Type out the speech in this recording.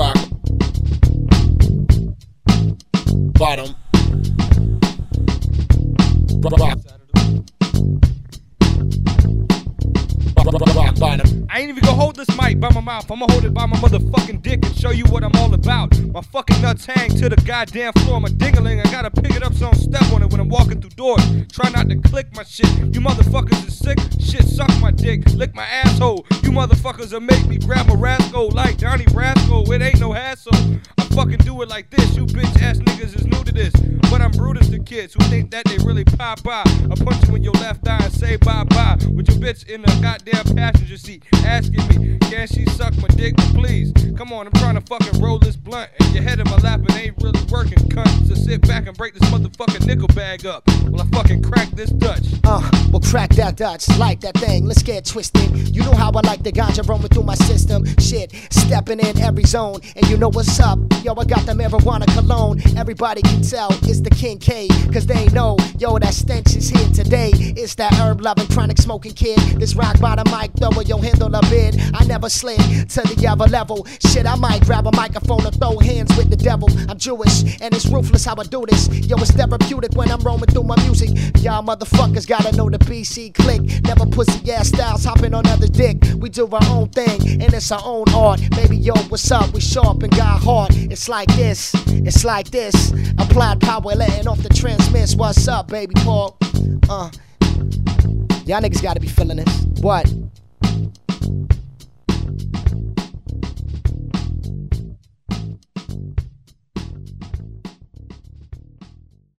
rock. Bottom. Rock. I ain't even gonna hold this mic by my mouth. I'ma hold it by my motherfucking dick and show you what I'm all about. My fucking nuts hang to the goddamn floor. I'm a dingling. I gotta pick it up so I don't step on it when I'm walking through doors. Try not to click my shit. You motherfuckers is sick. Shit, suck my dick. Lick my asshole. You motherfuckers will make me grab a rascal like Donnie Brasco. It ain't no hassle. I fucking do it like this. You bitch ass niggas is new to this. But I'm Brutus the kids who think that they really pop by. I punch you in your left eye and say bye bye. With your bitch in the goddamn passenger seat asking me, can she suck my please? Come on, I'm trying to fucking roll this blunt and your head in my lap and ain't really working, cunt. So sit back and break this motherfucking nickel bag up while I fucking crack this Dutch. Uh, well, crack that Dutch, like that thing, let's get twisted. You know how I like the ganja roaming through my system. Shit, stepping in every zone, and you know what's up. Yo, I got the marijuana cologne. Everybody can tell it's the King K, cause they know, yo, that stench is here today. It's that herb loving, chronic smoking kid. This rock bottom mic, though, yo, handle a bid. I never slid to the other level. Shit, I might grab a microphone and throw hands with the devil. I'm Jewish, and it's ruthless how I do this. Yo, it's therapeutic when I'm roaming through my music. Y'all motherfuckers gotta know the BC click. Never pussy ass styles hopping on other dick. We do our own thing, and it's our own art. Baby, yo, what's up? We sharp and got hard. It's like this, it's like this. Applied power letting off the transmiss. What's up, baby Paul? Uh, y'all niggas gotta be feeling this. What?